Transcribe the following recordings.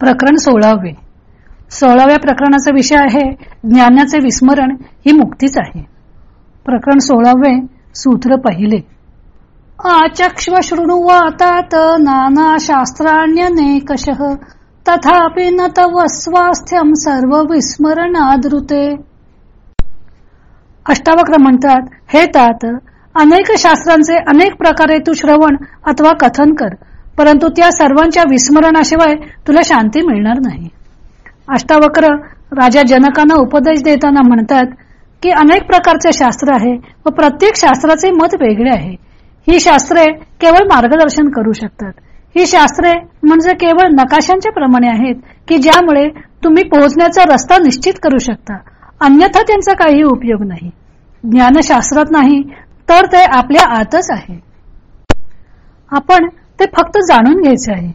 प्रकरण सोळावे. सोळाव्या प्रकरणाचा विषय आहे ज्ञानाचे विस्मरण ही मुक्तीच आहे. प्रकरण सोळावे सूत्र पहिले. आचक्ष्व शृणुवातात नाना शास्त्राण्यनेकश तथापि न तव स्वास्थ्यम सर्व विस्मरणादृते. अष्टावक्र म्हणतात हे तात अनेक शास्त्रांचे अनेक प्रकारे तू श्रवण अथवा कथन कर. परंतु त्या सर्वांच्या विस्मरणाशिवाय तुला शांती मिळणार नाही. अष्टावक्र राजा जनकांना उपदेश देताना म्हणतात की अनेक प्रकारचे शास्त्र आहे व प्रत्येक शास्त्राचे मत वेगळे आहे. ही शास्त्रे केवळ मार्गदर्शन करू शकतात. ही शास्त्रे म्हणजे केवळ नकाशांच्या प्रमाणे आहेत की ज्यामुळे तुम्ही पोहोचण्याचा रस्ता निश्चित करू शकता. अन्यथा त्यांचा काही उपयोग नाही. ज्ञानशास्त्रात नाही तर ते आपल्या आतच आहे. आपण ते फक्त जाणून घ्यायचे आहे.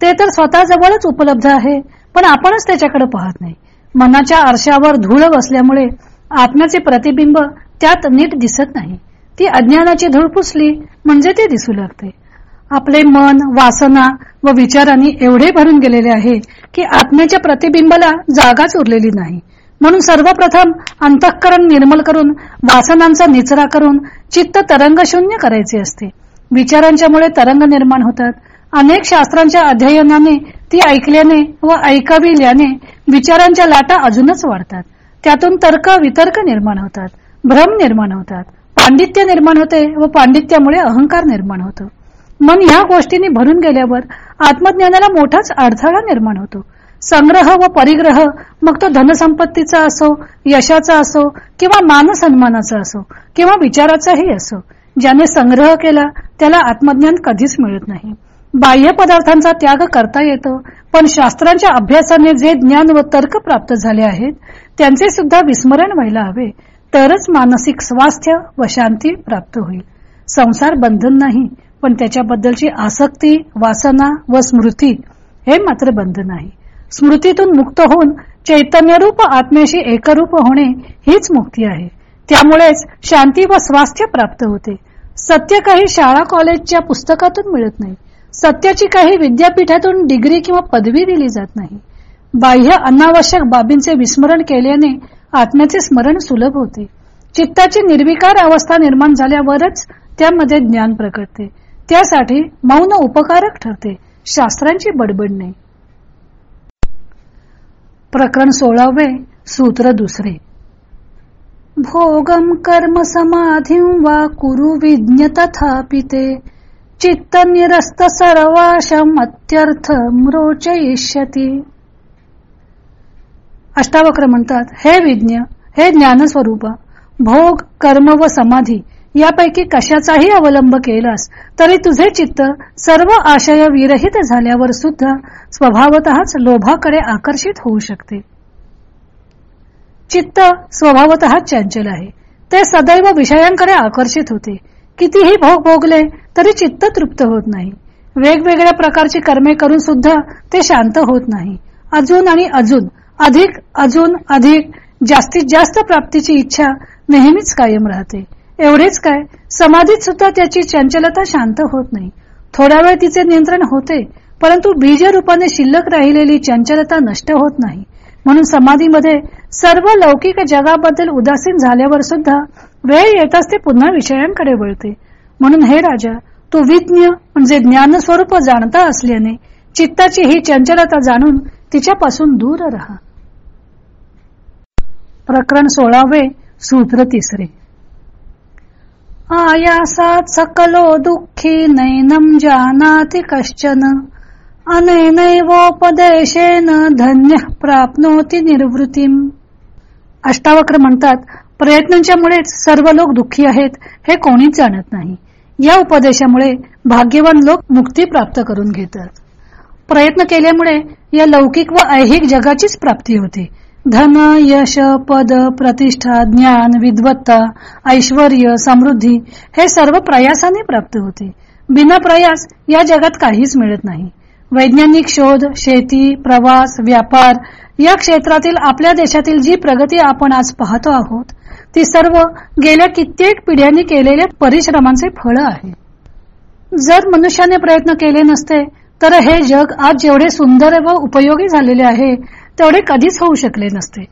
ते तर स्वतः जवळच उपलब्ध आहे पण आपणच त्याच्याकडे पाहत नाही. मनाच्या आरशावर धूळ बसल्यामुळे आत्म्याचे प्रतिबिंब त्यात नीट दिसत नाही. ती अज्ञानाची धूळ पुसली म्हणजे ते दिसू लागते. आपले मन वासना व विचारांनी एवढे भरून गेलेले आहे की आत्म्याच्या प्रतिबिंबाला जागाच उरलेली नाही. म्हणून सर्वप्रथम अंतःकरण निर्मल करून वासनांचा निचरा करून चित्त तरंगशून्य करायचे असते. विचारांच्यामुळे तरंग निर्माण होतात. अनेक शास्त्रांच्या अध्ययनाने ती ऐकल्याने व ऐकविल्याने विचारांच्या लाटा अजूनच वाढतात. त्यातून तर्क वितर्क निर्माण होतात. भ्रम निर्माण होतात. पांडित्य निर्माण होते व पांडित्यामुळे अहंकार निर्माण होतो. मन ह्या गोष्टींनी भरून गेल्यावर आत्मज्ञानाला मोठाच अडथळा निर्माण होतो. संग्रह व परिग्रह मग तो धनसंपत्तीचा असो यशाचा असो किंवा मानसन्मानाचा असो किंवा विचाराचाही असो ज्याने संग्रह केला त्याला आत्मज्ञान कधीच मिळत नाही. बाह्य पदार्थांचा त्याग करता येतो पण शास्त्रांच्या अभ्यासाने जे ज्ञान व तर्क प्राप्त झाले आहेत त्यांचे सुद्धा विस्मरण व्हायला हवे तरच मानसिक स्वास्थ्य व शांती प्राप्त होईल. संसार बंधन नाही पण त्याच्याबद्दलची आसक्ती वासना व स्मृती हे मात्र बंधन आहे स्मृतीतून मुक्त होऊन चैतन्यरूप आत्म्याशी एकरूप होणे हीच मुक्ती आहे. त्यामुळेच शांती व स्वास्थ्य प्राप्त होते. सत्य काही शाळा कॉलेजच्या पुस्तकातून मिळत नाही. सत्याची काही विद्यापीठातून डिग्री किंवा पदवी दिली जात नाही. बाह्य अनावश्यक बाबींचे विस्मरण केल्याने आत्म्याचे स्मरण सुलभ होते. चित्ताची निर्विकार अवस्था निर्माण झाल्यावरच त्यामध्ये ज्ञान प्रकटते. त्यासाठी मौन उपकारक ठरते. शास्त्रांची बडबड नाही. प्रकरण सोळावे सूत्र दुसरे. भोगम कर्म समाधी वा कुरु विज्ञ तथापि ते। चित्त निरस्त सर्वाशम अत्यर्थ रोचयिष्यती। अष्टावक्र म्हणतात हे विज्ञ हे ज्ञानस्वरूप भोग कर्म व समाधी यापैकी कशाचाही अवलंब केलास तरी तुझे चित्त सर्व आशय विरहित झाल्यावर सुद्धा स्वभावतःच लोभाकडे आकर्षित होऊ शकते. चित्त स्वभावत चंचल आहे. ते सदैव विषयांकडे आकर्षित होते. कितीही भोग भोगले तरी चित्त तृप्त होत नाही. वेगवेगळ्या प्रकारची कर्मे करून सुद्धा ते शांत होत नाही. अजून आणि अजून अधिक अजून अधिक जास्तीत जास्त प्राप्तीची इच्छा नेहमीच कायम राहते. एवढेच काय समाधीत सुद्धा त्याची चंचलता शांत होत नाही. थोडा वेळ तिचे नियंत्रण होते परंतु बीज रूपाने शिल्लक राहिलेली चंचलता नष्ट होत नाही. म्हणून समाधीमध्ये सर्व लौकिक जगाबद्दल उदासीन झाल्यावर सुद्धा वेळ येताच ते पुन्हा विषयांकडे वळते. म्हणून हे राजा तू विज्ञ म्हणजे ज्ञान स्वरूप जाणता असल्याने चित्ताची ही चंचलता जाणून तिच्यापासून दूर राहा. प्रकरण सोळावे सूत्र तिसरे. आयासात सकलो दुःखी नैनम जानाती कश्चन अनैनैवोपदेशेन धन्य प्राप्नोती निर्वृत्ती अष्टावक्र म्हणतात प्रयत्नांच्यामुळेच सर्व लोक दुःखी आहेत हे कोणीच जाणत नाही. या उपदेशामुळे भाग्यवान लोक मुक्ती प्राप्त करून घेतात. प्रयत्न केल्यामुळे या लौकिक व ऐहिक जगाचीच प्राप्ती होते. धन यश पद प्रतिष्ठा ज्ञान विद्वत्ता ऐश्वर समृद्धी हे सर्व प्रयासाने प्राप्त होते. बिना प्रयास या जगात काहीच मिळत नाही. वैज्ञानिक शोध शेती प्रवास व्यापार या क्षेत्रातील आपल्या देशातील जी प्रगती आपण आज पाहतो आहोत ती सर्व गेल्या कित्येक पिढ्यांनी केलेल्या परिश्रमांचे फळ आहे. जर मनुष्याने प्रयत्न केले नसते तर हे जग आज जेवढे सुंदर व उपयोगी झालेले आहे तेवढे कधीच होऊ शकले नसते.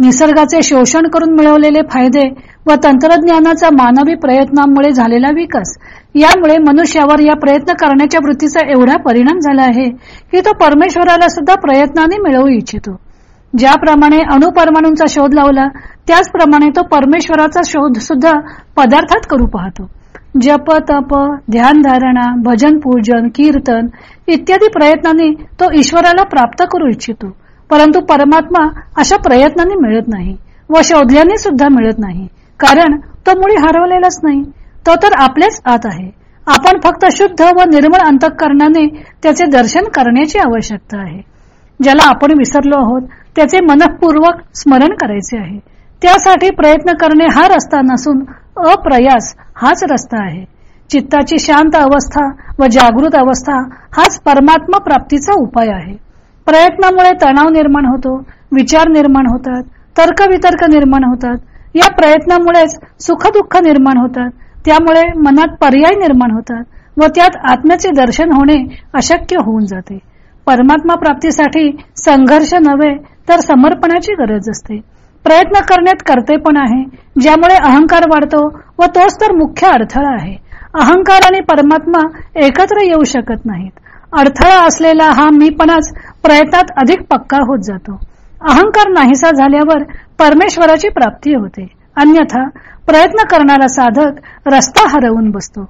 निसर्गाचे शोषण करून मिळवलेले फायदे व तंत्रज्ञानाचा मानवी प्रयत्नांमुळे झालेला विकास यामुळे मनुष्यावर या प्रयत्न करण्याच्या वृत्तीचा एवढा परिणाम झाला आहे की तो परमेश्वराला सुद्धा प्रयत्नाने मिळवू इच्छितो. ज्याप्रमाणे अणुपरमाणूंचा शोध लावला त्याचप्रमाणे तो परमेश्वराचा शोध सुद्धा पदार्थात करू पाहतो. जप तप ध्यान धारणा भजन पूजन कीर्तन इत्यादी प्रयत्नांनी तो ईश्वराला प्राप्त करू इच्छितो. परंतु परमात्मा अशा प्रयत्नांनी मिळत नाही व शोधल्याने सुद्धा मिळत नाही. कारण तो मुळी हरवलेलाच नाही. तो तर आपलेच आत आहे. आपण फक्त शुद्ध व निर्मळ अंतकरणाने त्याचे दर्शन करण्याची आवश्यकता आहे. ज्याला आपण विसरलो आहोत त्याचे मनपूर्वक स्मरण करायचे आहे. त्यासाठी प्रयत्न करणे हा रस्ता नसून अप्रयास हाच रस्ता आहे. चित्ताची शांत अवस्था व जागृत अवस्था हाच परमात्मा प्राप्तीचा उपाय आहे. प्रयत्नामुळे तणाव निर्माण होतो विचार निर्माण होतात तर्कवितर्क निर्माण होतात. या प्रयत्नामुळेच सुखदुःख निर्माण होतात. त्यामुळे मनात पर्याय निर्माण होतात व त्यात आत्म्याचे दर्शन होणे अशक्य होऊन जाते. परमात्मा प्राप्तीसाठी संघर्ष नव्हे तर समर्पणाची गरज असते. प्रयत्न करण्यात कर्तेपण आहे ज्यामुळे अहंकार वाढतो व तोच तर मुख्य अडथळा आहे. अहंकार आणि परमात्मा एकत्र येऊ शकत नाहीत. अडथळा असलेला हा मीपणाच प्रयत्नात अधिक पक्का होत जातो. अहंकार नाहीसा झाल्यावर परमेश्वराची प्राप्ती होते. अन्यथा प्रयत्न करणारा साधक रस्ता हरवून बसतो.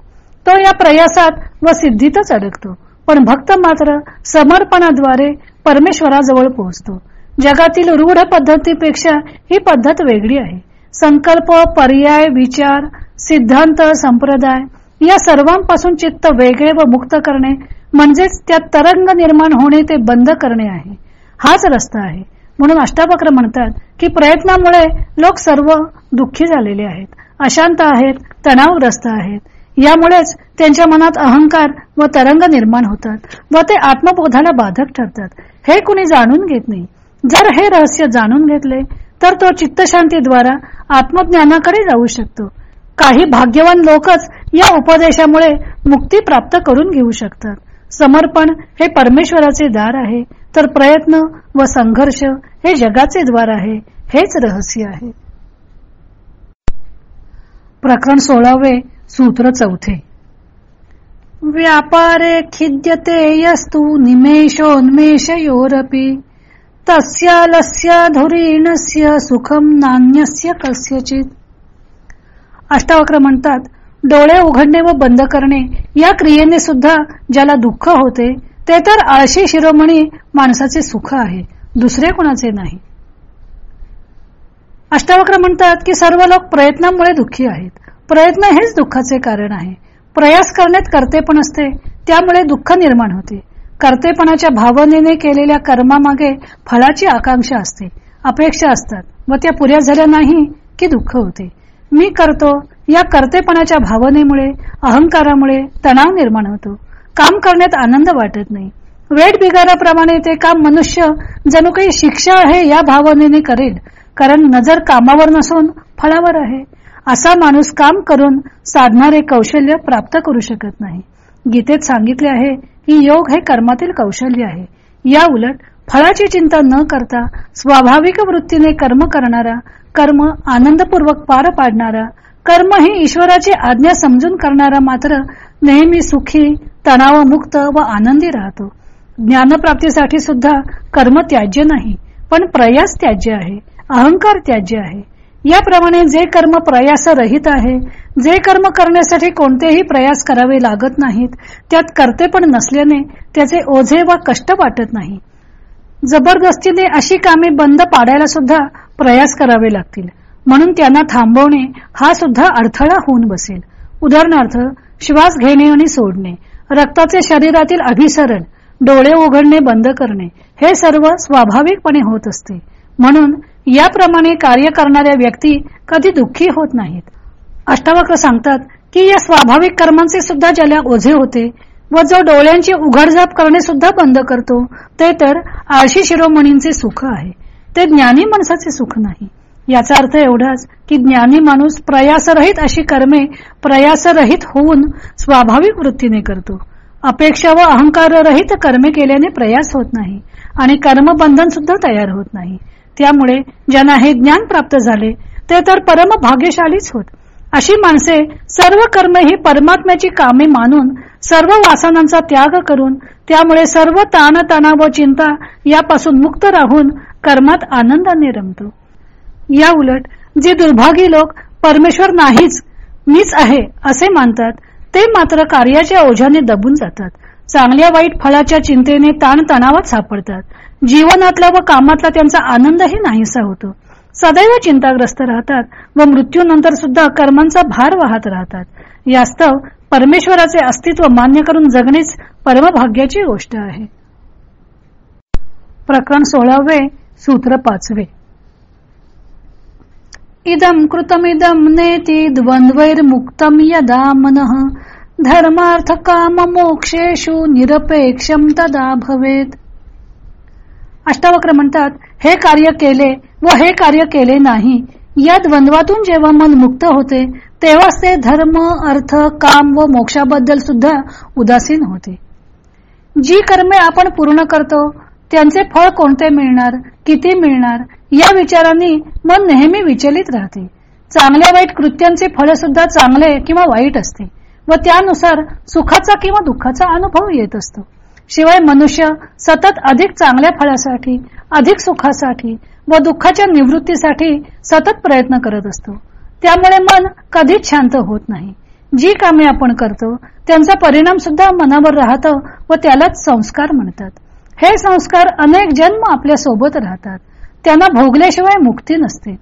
तो या प्रयासात व सिद्धीतच अडकतो. पण भक्त मात्र समर्पणाद्वारे परमेश्वराजवळ पोहोचतो. जगातील रूढ पद्धतीपेक्षा ही पद्धत वेगळी आहे. संकल्प पर्याय विचार सिद्धांत संप्रदाय या सर्वांपासून चित्त वेगळे व मुक्त करणे म्हणजेच त्यात तरंग निर्माण होणे ते बंद करणे आहे. हाच रस्ता आहे. म्हणून अष्टावक्र म्हणतात की प्रयत्नामुळे लोक सर्व दुःखी झालेले आहेत अशांत आहेत तणावग्रस्त आहेत. यामुळेच त्यांच्या मनात अहंकार व तरंग निर्माण होतात व ते आत्मबोधाला बाधक ठरतात. हे कुणी जाणून घेत नाही. जर हे रहस्य जाणून घेतले तर तो चित्तशांतीद्वारा आत्मज्ञानाकडे जाऊ शकतो. काही भाग्यवान लोकच या उपदेशामुळे मुक्ती प्राप्त करून घेऊ शकतात. समर्पण हे परमेश्वराचे दार आहे तर प्रयत्न व संघर्ष हे जगाचे द्वार आहे हेच रहस्य आहे. प्रकरण सोळावे सूत्र चौथे. व्यापारे खिद्यते यस्तु निमेषोन्मेषयोरपि तस्या धुरीणस्य सुखम नान्यस्य कस्यचित. अष्टावक्र म्हणतात डोळे उघडणे व बंद करणे या क्रियेने सुद्धा ज्याला दुःख होते ते तर आळशी शिरोमणी माणसाचे सुख आहे दुसरे कोणाचे नाही. अष्टावक्र म्हणतात की सर्व लोक प्रयत्नामुळे दुःखी आहेत. प्रयत्न हेच दुःखाचे कारण आहे. प्रयास करण्यात कर्तेपण असते त्यामुळे दुःख निर्माण होते. कर्तेपणाच्या भावनेने केलेल्या कर्मामागे फळाची आकांक्षा असते अपेक्षा असतात व त्या पुऱ्या झाल्या नाही की दुःख होते. मी करतो या कर्तेपणाच्या भावनेमुळे अहंकारामुळे तणाव निर्माण होतो. काम करण्यात आनंद वाटत नाही. वेट बिगाराप्रमाणे ते काम मनुष्य जणू काही शिक्षा आहे या भावनेने करेल कारण नजर कामावर नसून फळावर आहे. असा माणूस काम करून साधणारे कौशल्य प्राप्त करू शकत नाही. गीतेत सांगितले आहे की योग हे कर्मातील कौशल्य आहे. या उलट फळाची चिंता न करता स्वाभाविक वृत्तीने कर्म करणारा कर्म आनंदपूर्वक पार पाडणारा कर्म ही ईश्वराची आज्ञा समजून करणारा मात्र नेहमी सुखी तणावमुक्त व आनंदी राहतो. ज्ञानप्राप्तीसाठी सुद्धा कर्म त्याज्य नाही पण प्रयास त्याज्य आहे अहंकार त्याज्य आहे. याप्रमाणे जे कर्म प्रयास रहित आहे जे कर्म करण्यासाठी कोणतेही प्रयास करावे लागत नाहीत त्यात कर्तेपण नसल्याने त्याचे ओझे वा कष्ट वाटत नाही. जबरदस्तीने अशी कामे बंद पाडायला सुद्धा प्रयास करावे लागतील. म्हणून त्यांना थांबवणे हा सुद्धा अडथळा होऊन बसेल. उदाहरणार्थ श्वास घेणे आणि सोडणे रक्ताचे शरीरातील अभिसरण डोळे उघडणे बंद करणे हे सर्व स्वाभाविकपणे होत असते. म्हणून याप्रमाणे कार्य करणाऱ्या व्यक्ती कधी दुःखी होत नाहीत. अष्टावक्र सांगतात की या स्वाभाविक कर्मांचे सुद्धा ज्याला ओझे होते व जो डोळ्यांची उघडझाप करणे सुद्धा बंद करतो ते तर आळशी शिरोमणींचे सुख आहे. ते ज्ञानी माणसाचे सुख नाही. याचा अर्थ एवढाच की ज्ञानी माणूस प्रयासरहित अशी कर्मे प्रयासरहित होऊन स्वाभाविक वृत्तीने करतो. अपेक्षा व अहंकाररहित कर्मे केल्याने प्रयास होत नाही आणि कर्मबंधन सुद्धा तयार होत नाही. त्यामुळे ज्यांना हे ज्ञान प्राप्त झाले ते तर परम भाग्यशालीच होत. अशी माणसे सर्व कर्म ही परमात्म्याची कामे मानून सर्व वासनांचा त्याग करून त्यामुळे सर्व ताण तणाव व चिंता यापासून मुक्त राहून कर्मात आनंदाने रमतो. या उलट जे दुर्भागी लोक परमेश्वर नाहीच मीच आहे असे मानतात ते मात्र कार्याच्या ओझ्याने दबून जातात. चांगल्या वाईट फळाच्या चिंतेने ताणतणावात सापडतात. जीवनातला व कामातला त्यांचा आनंदही नाहीसा होतो. सदैव चिंताग्रस्त राहतात व मृत्यूनंतर सुद्धा कर्मांचा भार वाहत राहतात. यास्तव परमेश्वराचे अस्तित्व मान्य करून जगणेच परमभाग्याची गोष्ट आहे. प्रकरण सोळावे सूत्र पाचवे. इदम कृतमिदम नेती द्वंद्वैर्मुक्तम यदा मनः। धर्मार्थ काम मोक्षेशु निरपेक्षम तदा भवेत। अष्टावक्र म्हणतात हे कार्य केले व हे कार्य केले नाही. या द्वंद्वातून जेव्हा मन मुक्त होते तेव्हाच ते धर्म अर्थ काम व मोक्षाबद्दल सुद्धा उदासीन होते. जी कर्मे आपण पूर्ण करतो त्यांचे फळ कोणते मिळणार किती मिळणार या विचारांनी मन नेहमी विचलित राहते. चांगल्या वाईट कृत्यांचे फळ सुद्धा चांगले किंवा वाईट असते व त्यानुसार सुखाचा किंवा दुःखाचा अनुभव येत असतो. शिवाय मनुष्य सतत अधिक चांगल्या फळासाठी अधिक सुखासाठी व दुःखाच्या निवृत्तीसाठी सतत प्रयत्न करत असतो. त्यामुळे मन कधीच शांत होत नाही. जी कामे आपण करतो त्यांचा परिणाम सुद्धा मनावर राहतो व त्यालाच संस्कार म्हणतात. हे संस्कार अनेक जन्म आपल्यासोबत राहतात. त्यांना भोगल्याशिवाय मुक्ती नसते.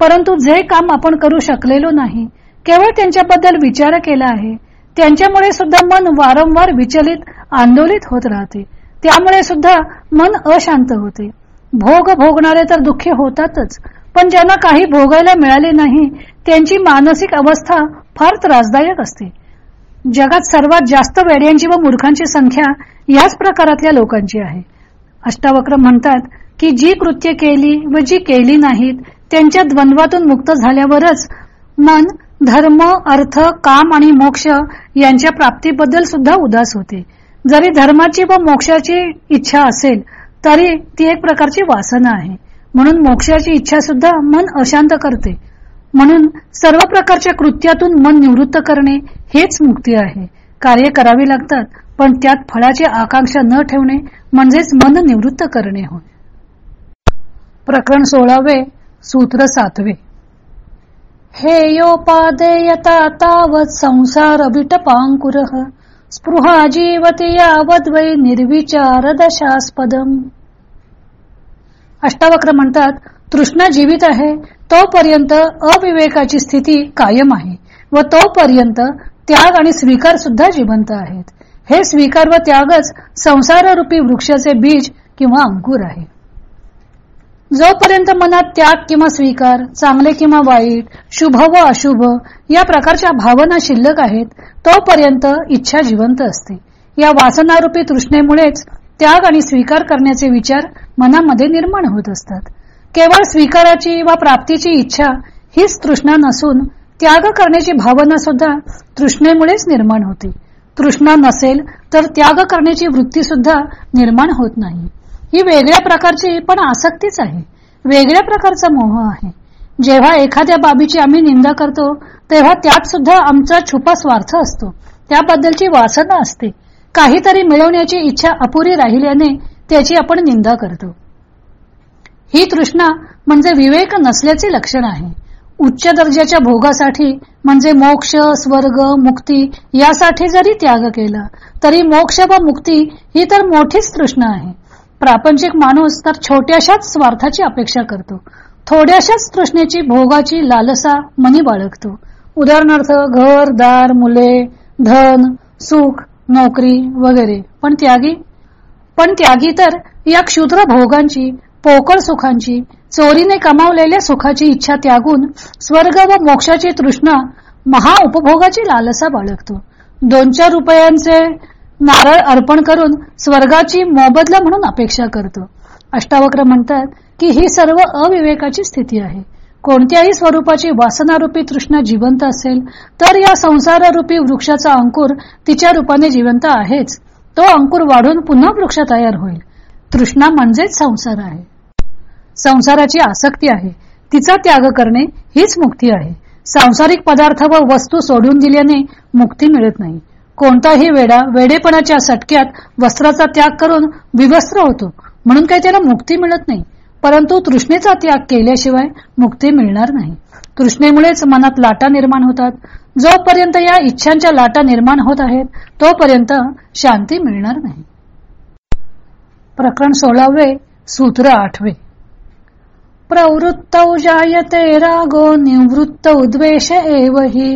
परंतु जे काम आपण करू शकलेलो नाही केवळ त्यांच्याबद्दल विचार केला आहे त्यांच्यामुळे सुद्धा मन वारंवार विचलित आंदोलित होत राहते. त्यामुळे सुद्धा मन अशांत होते. भोग भोगणारे तर दुःखी होतातच पण ज्यांना काही भोगायला मिळाले नाही त्यांची मानसिक अवस्था फार त्रासदायक असते. जगात सर्वात जास्त वेड्यांची व मूर्खांची संख्या याच प्रकारातल्या लोकांची आहे. अष्टावक्र म्हणतात की जी कृत्य केली व जी केली नाहीत त्यांच्या द्वंद्वातून मुक्त झाल्यावरच मन धर्म अर्थ काम आणि मोक्ष यांच्या प्राप्तीबद्दल सुद्धा उदास होते. जरी धर्माची व मोक्षाची इच्छा असेल तरी ती एक प्रकारची वासना आहे. म्हणून मोक्षाची इच्छा सुद्धा मन अशांत करते. म्हणून सर्व प्रकारच्या कृत्यातून मन निवृत्त करणे हेच मुक्ती आहे. कार्य करावी लागतात पण त्यात फळाची आकांक्षा न ठेवणे म्हणजेच मन निवृत्त करणे होय. प्रकरण सोळावे सूत्र सातवे. हे योपादेयता तावत संसार विटपांकुर स्पृहा जीवती यावद वै निर्विचार दशास्पदम अष्टावक्र म्हणतात कृष्ण जीवित आहे तोपर्यंत अविवेकाची स्थिती कायम आहे व तोपर्यंत त्याग आणि स्वीकार सुद्धा जिवंत आहेत. हे स्वीकार व त्यागच संसाररूपी वृक्षाचे बीज किंवा अंकुर आहे. जोपर्यंत मनात त्याग किंवा स्वीकार चांगले किंवा वाईट शुभ व अशुभ या प्रकारच्या भावना शिल्लक आहेत तोपर्यंत इच्छा जिवंत असते. या वासनारूपी तृष्णेमुळेच त्याग आणि स्वीकार करण्याचे विचार मनामध्ये निर्माण होत असतात. केवळ स्वीकाराची वा प्राप्तीची इच्छा हीच तृष्णा नसून त्याग करण्याची भावना सुद्धा तृष्णेमुळेच निर्माण होते. तृष्णा नसेल तर त्याग करण्याची वृत्ती सुद्धा निर्माण होत नाही. ही वेगळ्या प्रकारची पण आसक्तीच आहे. वेगळ्या प्रकारचा मोह आहे. जेव्हा एखाद्या बाबीची आम्ही निंदा करतो तेव्हा त्यात सुद्धा आमचा छुपा स्वार्थ असतो. त्याबद्दलची वासना असते. काहीतरी मिळवण्याची इच्छा अपुरी राहिल्याने त्याची आपण निंदा करतो. ही तृष्णा म्हणजे विवेक नसल्याचे लक्षण आहे. उच्च दर्जाच्या भोगासाठी म्हणजे मोक्ष स्वर्ग मुक्ती यासाठी जरी त्याग केला तरी मोक्ष व मुक्ती ही तर मोठीच तृष्णा आहे. प्रापंचिक माणूस तर छोट्याशाच स्वार्थाची अपेक्षा करतो. थोड्याशाच तृष्णेची भोगाची लालसा मनी बाळगतो. उदाहरणार्थ घर दार मुले धन सुख नोकरी वगैरे. पण त्यागी पण त्यागी तर या क्षुद्र भोगांची पोकळ सुखांची चोरीने कमावलेल्या सुखाची इच्छा त्यागून स्वर्ग व मोक्षाची तृष्णा महा उपभोगाची लालसा बाळगतो. दोन चार रुपयांचे नारळ अर्पण करून स्वर्गाची मोबदला म्हणून अपेक्षा करतो. अष्टावक्र म्हणतात की ही सर्व अविवेकाची स्थिती आहे. कोणत्याही स्वरूपाची वासनारूपी तृष्णा जिवंत असेल तर या संसारारूपी वृक्षाचा अंकुर तिच्या रूपाने जिवंत आहेच. तो अंकुर वाढून पुन्हा वृक्ष तयार होईल. तृष्णा म्हणजेच संसार आहे. संसाराची आसक्ती आहे. तिचा त्याग करणे हीच मुक्ती आहे. सांसारिक पदार्थ व वस्तू सोडून दिल्याने मुक्ती मिळत नाही. कोणताही वेडा वेडेपणाच्या सटक्यात वस्त्राचा त्याग करून विवस्त्र होतो. म्हणून काही त्याला मुक्ती मिळत नाही. परंतु तृष्णेचा त्याग केल्याशिवाय मुक्ती मिळणार नाही. तृष्णेमुळेच मनात लाटा निर्माण होतात. जोपर्यंत या इच्छांच्या लाटा निर्माण होत आहेत तोपर्यंत शांती मिळणार नाही. प्रकरण सोळावे सूत्र आठवे. प्रवृत्त जायते रागो निवृत्त उद्वेष एव हि।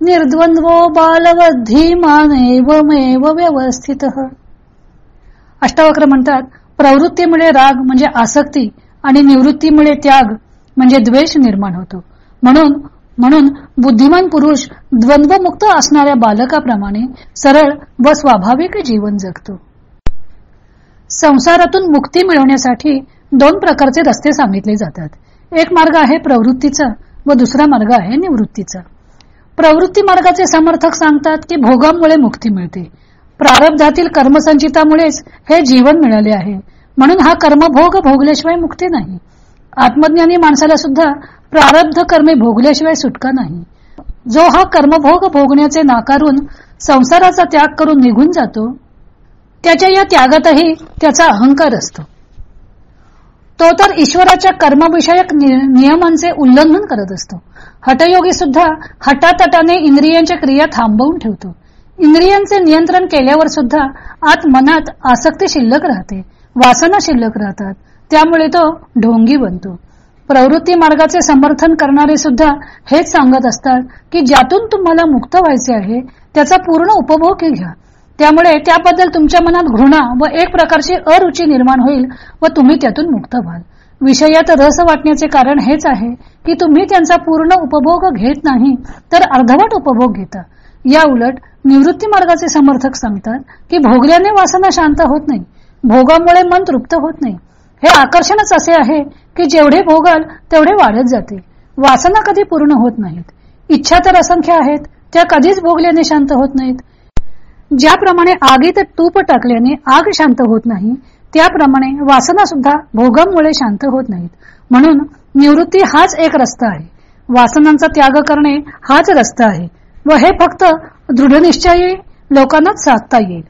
निर्द्वंद्वो बालवद्धीमान एवमेव व्यवस्थित। अष्टावक्र म्हणतात प्रवृत्तीमुळे राग म्हणजे आसक्ती आणि निवृत्तीमुळे त्याग म्हणजे द्वेष निर्माण होतो. म्हणून म्हणून बुद्धिमान पुरुष द्वंद्वमुक्त असणाऱ्या बालकाप्रमाणे सरळ व स्वाभाविक जीवन जगतो. संसारातून मुक्ती मिळवण्यासाठी दोन प्रकारचे रस्ते सांगितले जातात. एक मार्ग आहे प्रवृत्तीचा व दुसरा मार्ग आहे निवृत्तीचा. प्रवृत्ती मार्गाचे समर्थक सांगतात की भोगामुळे मुक्ती मिळते. प्रारब्धातील कर्मसंचितामुळेच हे जीवन मिळाले आहे. म्हणून हा कर्मभोग भोगल्याशिवाय मुक्ती नाही. आत्मज्ञानी माणसाला सुद्धा प्रारब्ध कर्मे भोगल्याशिवाय सुटका नाही. जो हा कर्मभोग भोगण्याचे नाकारून संसाराचा त्याग करून निघून जातो त्याच्या या त्यागातही त्याचा अहंकार असतो. तो तर ईश्वराच्या कर्मविषयक नियमांचे उल्लंघन करत असतो. हटयोगी सुद्धा हटातटाने इंद्रियांच्या क्रिया थांबवून ठेवतो. इंद्रियांचे नियंत्रण केल्यावर सुद्धा आत मनात आसक्ती शिल्लक राहते वासना शिल्लक राहतात त्यामुळे तो ढोंगी बनतो. प्रवृत्ती मार्गाचे समर्थन करणारे सुद्धा हेच सांगत असतात की ज्यातून तुम्हाला मुक्त व्हायचे आहे त्याचा पूर्ण उपभोग घ्या. त्यामुळे त्याबद्दल तुमच्या मनात घृणा व एक प्रकारची अरुची निर्माण होईल व तुम्ही त्यातून मुक्त व्हाल. विषयात रस वाटण्याचे कारण हेच आहे की तुम्ही त्यांचा पूर्ण उपभोग घेत नाही तर अर्धवट उपभोग घेता. या उलट निवृत्ती मार्गाचे समर्थक सांगतात की भोगल्याने वासना शांत होत नाही भोगामुळे मन तृप्त होत नाही. हे आकर्षणच असे आहे की जेवढे भोगाल तेवढे वाढत जाते. वासना कधी पूर्ण होत नाहीत. इच्छा तर असंख्य आहेत त्या कधीच भोगल्याने शांत होत नाहीत. ज्याप्रमाणे आगीत तूप टाकल्याने आग शांत होत नाही त्याप्रमाणे वासना सुद्धा भोगामुळे शांत होत नाहीत. म्हणून निवृत्ती हाच एक रस्ता आहे. वासनांचा त्याग करणे हाच रस्ता आहे व हे फक्त दृढनिश्चयी लोकांनाच साधता येईल.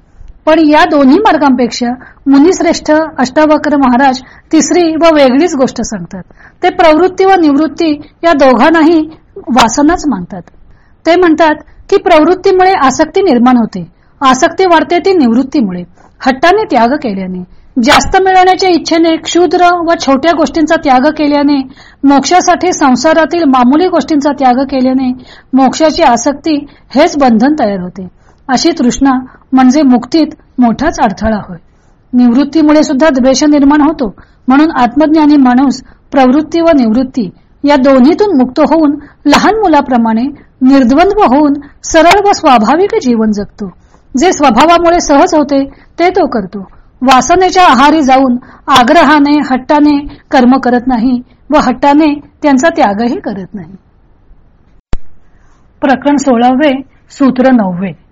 पण या दोन्ही मार्गांपेक्षा मुनिश्रेष्ठ अष्टावक्र महाराज तिसरी व वेगळीच गोष्ट सांगतात. ते प्रवृत्ती व निवृत्ती या दोघांनाही वासनाच मानतात. ते म्हणतात की प्रवृत्तीमुळे आसक्ती निर्माण होते. आसक्ती वाढते ती निवृत्तीमुळे. हट्टाने त्याग केल्याने. जास्त मिळवण्याच्या इच्छेने क्षुद्र व छोट्या गोष्टींचा त्याग केल्याने. मोक्षासाठी संसारातील मामुली गोष्टींचा त्याग केल्याने मोक्षाची आसक्ती हेच बंधन तयार होते. अशी तृष्णा म्हणजे मुक्तीत मोठाच अडथळा होय. निवृत्तीमुळे सुद्धा द्वेष निर्माण होतो. म्हणून आत्मज्ञानी माणूस प्रवृत्ती व निवृत्ती या दोन्हीतून मुक्त होऊन लहान मुलाप्रमाणे निर्द्वंद्व होऊन सरळ व स्वाभाविक जीवन जगतो. जे स्वभावामुळे सहज होते ते तो करतो. वासनेच्या आहारी जाऊन आग्रहाने हट्टाने कर्म करत नाही व हट्टाने त्यांचा त्यागही करत नाही. प्रकरण सोळावे सूत्र नववे.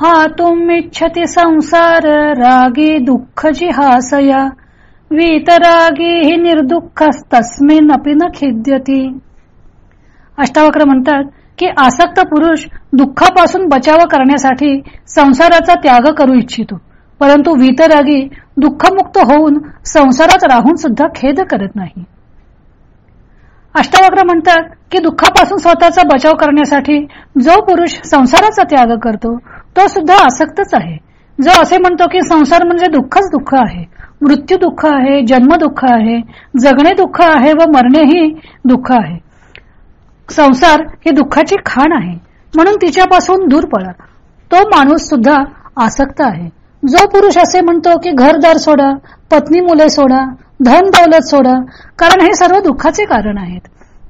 हा तुमिच्छति संसार रागी दुःख जिहासया. वीतरागी हि निर्दुःखस्तस्मिन अपि न खिद्यती. अष्टावक्र म्हणतात की आसक्त पुरुष दुःखापासून बचाव करण्यासाठी संसाराचा त्याग करू इच्छितो. परंतु वीतरागी दुःखमुक्त होऊन संसारात राहून सुद्धा खेद करत नाही. अष्टावक्र म्हणतात की दुःखापासून स्वतःचा बचाव करण्यासाठी जो पुरुष संसाराचा त्याग करतो तो सुद्धा आसक्तच आहे. जो असे म्हणतो की संसार म्हणजे दुःखच दुःख आहे. मृत्यू दुःख आहे जन्म दुःख आहे जगणे दुःख आहे व मरणेही दुःख आहे. संसार ही दुःखाची खाण आहे. म्हणून तिच्यापासून दूर पळा. तो माणूस सुद्धा आसक्त आहे. जो पुरुष असे म्हणतो की घरदार सोडा पत्नी मुले सोडा धन दौलत सोडा कारण हे सर्व दुःखाचे कारण आहेत.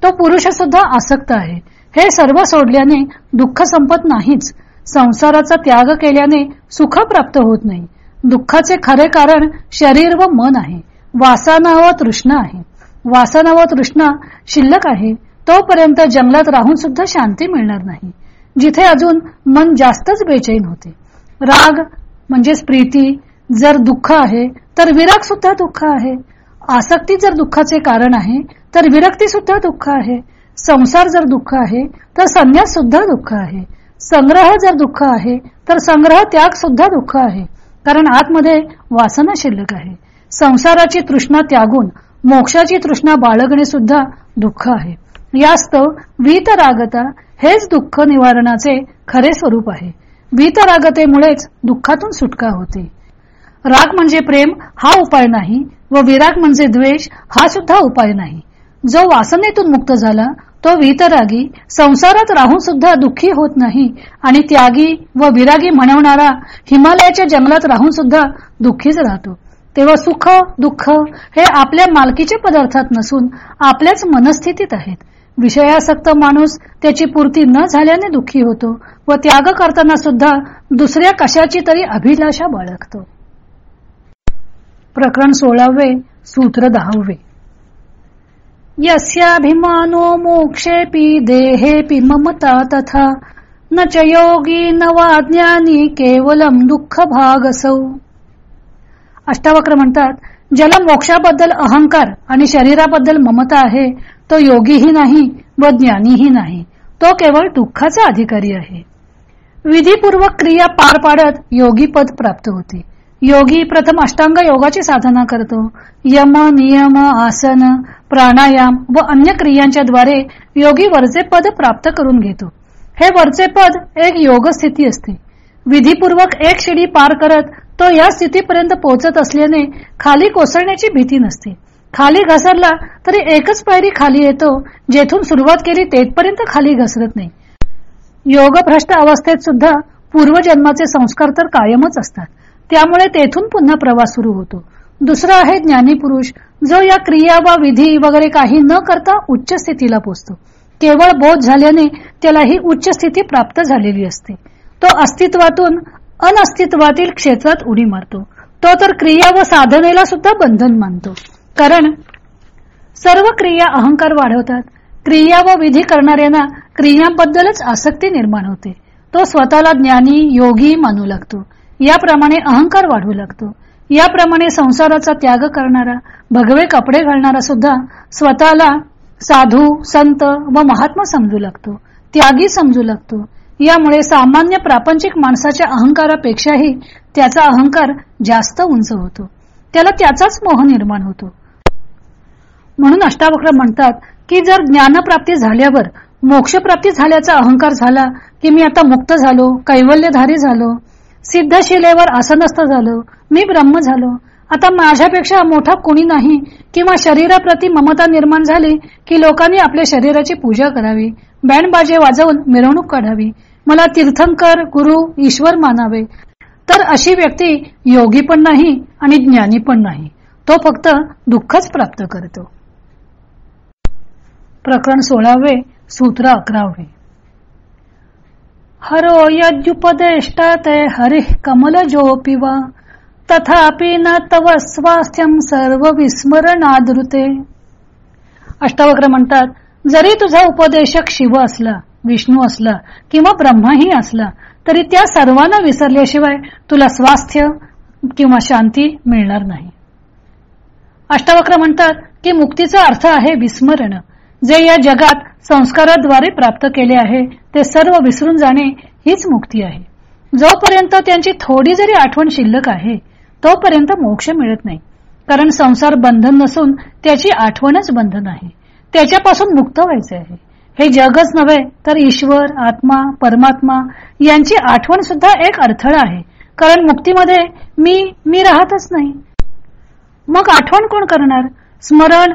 तो पुरुष सुद्धा आसक्त आहे. हे सर्व सोडल्याने दुःख संपत नाहीच. संसाराचा त्याग केल्याने सुख प्राप्त होत नाही. दुःखाचे खरे कारण शरीर व मन आहे. वासना व तृष्णा आहे. वासना व तृष्णा शिल्लक आहे. तोपर्यंत जंगलात राहून सुद्धा शांती मिळणार नाही. जिथे अजून मन जास्तच बेचैन होते. राग म्हणजेच प्रीती जर दुःख आहे तर विराग सुद्धा दुःख आहे. आसक्ती जर दुःखाचे कारण आहे तर विरक्ती सुद्धा दुःख आहे. संसार जर दुःख आहे तर संन्यास सुद्धा दुःख आहे. संग्रह जर दुःख आहे तर संग्रह त्याग सुद्धा दुःख आहे. कारण आतमध्ये वासना शिल्लक आहे. संसाराची तृष्णा त्यागून मोक्षाची तृष्णा बाळगणे सुद्धा दुःख आहे. यास्तव वीतरागता हेच दुःख निवारणाचे खरे स्वरूप आहे. वीतरागतेमुळेच दुःखातून सुटका होते. राग म्हणजे प्रेम हा उपाय नाही व विराग म्हणजे द्वेष हा सुद्धा उपाय नाही. जो वासनेतून मुक्त झाला तो वीतरागी संसारात राहून सुद्धा दुःखी होत नाही आणि त्यागी व विरागी म्हणवणारा हिमालयाच्या जंगलात राहून सुद्धा दुःखीच राहतो. तेव्हा सुख दुःख हे आपल्या मालकीच्या पदार्थात नसून आपल्याच मनस्थितीत आहेत. विषयासक्त माणूस त्याची पूर्ती न झाल्याने दुःखी होतो व त्याग करताना सुद्धा दुसऱ्या कशाची तरी अभिलाषा बाळगतो. प्रकरण सोळावे सूत्र दहावे. यस्याभिमानो मोक्षेपी देहेपि ममता तथा न च योगी न वा ज्ञानी केवलम दुःख भागसौ अष्टावक्र म्हणतात ज्याला मोक्षाबद्दल अहंकार आणि शरीराबद्दल ममता आहे तो योगीही नाही व ज्ञानीही नाही. तो केवळ दुःखाचा अधिकारी आहे. विधीपूर्वक क्रिया पार पाडत योगी पद प्राप्त होते. योगी प्रथम अष्टांग योगाची साधना करतो. यम नियम आसन प्राणायाम व अन्य क्रियांच्या द्वारे योगी वरचे पद प्राप्त करून घेतो. हे वरचे पद एक योग स्थिती असते. विधीपूर्वक एक शिडी पार करत तो या स्थितीपर्यंत पोहोचत असल्याने खाली कोसळण्याची भीती नसते. खाली घसरला तरी एकच पायरी खाली येतो जेथून सुरुवात केली तेथपर्यंत खाली घसरत नाही. योगभ्रष्ट अवस्थेत सुद्धा पूर्वजन्माचे संस्कार तर कायमच असतात. त्यामुळे तेथून पुन्हा प्रवास सुरू होतो. दुसरा आहे ज्ञानी पुरुष जो या क्रिया वा विधी वगैरे काही न करता उच्च स्थितीला पोचतो. केवळ बोध झाल्याने त्याला ही उच्च स्थिती प्राप्त झालेली असते. तो अस्तित्वातून अनअस्तित्वातील क्षेत्रात उडी मारतो. तो तर क्रिया व साधनेला सुद्धा बंधन मानतो. कारण सर्व क्रिया अहंकार वाढवतात. क्रिया व विधी करणाऱ्यांना क्रियांबद्दलच आसक्ती निर्माण होते. तो स्वतःला ज्ञानी योगी मानू लागतो. याप्रमाणे अहंकार वाढवू लागतो. याप्रमाणे संसाराचा त्याग करणारा भगवे कपडे घालणारा सुद्धा स्वतःला साधू संत व महात्मा समजू लागतो. त्यागी समजू लागतो. यामुळे सामान्य प्रापंचिक माणसाच्या अहंकारापेक्षाही त्याचा अहंकार जास्त उंच होतो. त्याला त्याचाच मोह निर्माण होतो. म्हणून अष्टावक्र म्हणतात की जर ज्ञानप्राप्ती झाल्यावर मोक्षप्राप्ती झाल्याचा अहंकार झाला की मी आता मुक्त झालो कैवल्यधारी झालो सिद्धशिलेवर आसनस्थ झालो मी ब्रह्म झालो आता माझ्यापेक्षा मोठा कोणी नाही किंवा शरीराप्रती ममता निर्माण झाली की लोकांनी आपल्या शरीराची पूजा करावी बँडबाजे वाजवून मिरवणूक काढावी मला तीर्थंकर गुरु ईश्वर मानावे. तर अशी व्यक्ती योगी पण नाही आणि ज्ञानी पण नाही. तो फक्त दुःखच प्राप्त करतो. प्रकरण सोळावे सूत्र अकरावे. हरो यद्युपदेष्टा ते हरि कमलजोऽपि वा तथापि न तव स्वास्थ्यम सर्व विस्मरणादृते अष्टावक्र म्हणतात जरी तुझा उपदेशक शिव असला विष्णू असला किंवा ब्रह्माही असला तरी त्या सर्वांना विसरल्याशिवाय तुला स्वास्थ्य किंवा शांती मिळणार नाही. अष्टावक्र म्हणतात की मुक्तीचा अर्थ आहे विस्मरण. जे या जगात संस्काराद्वारे प्राप्त केले आहे ते सर्व विसरून जाणे हीच मुक्ती आहे. जोपर्यंत त्यांची थोडी जरी आठवण शिल्लक आहे तोपर्यंत मोक्ष मिळत नाही. कारण संसार बंधन नसून त्याची आठवणच बंधन आहे. त्याच्यापासून मुक्त व्हायचे आहे. हे जगच नव्हे तर ईश्वर आत्मा परमात्मा यांची आठवण सुद्धा एक अडथळा आहे. कारण मुक्तीमध्ये मी मी राहतच नाही. मग आठवण कोण करणार? स्मरण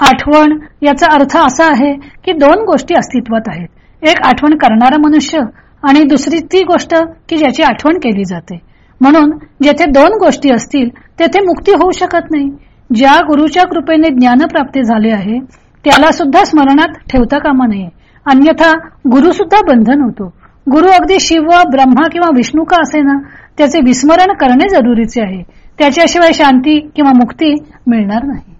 आठवण याचा अर्थ असा आहे की दोन गोष्टी अस्तित्वात आहेत. एक आठवण करणारा मनुष्य आणि दुसरी ती गोष्ट की ज्याची आठवण केली जाते. म्हणून जेथे दोन गोष्टी असतील तेथे मुक्ती होऊ शकत नाही. ज्या गुरुच्या कृपेने ज्ञानप्राप्ती झाले आहे त्याला सुद्धा स्मरणात ठेवता कामा नये. अन्यथा गुरु सुद्धा बंधन होतो गुरु अगदी शिव ब्रह्मा किंवा विष्णू का असे ना त्याचे विस्मरण करणे जरुरीचे आहे. त्याच्याशिवाय शांती किंवा मुक्ती मिळणार नाही.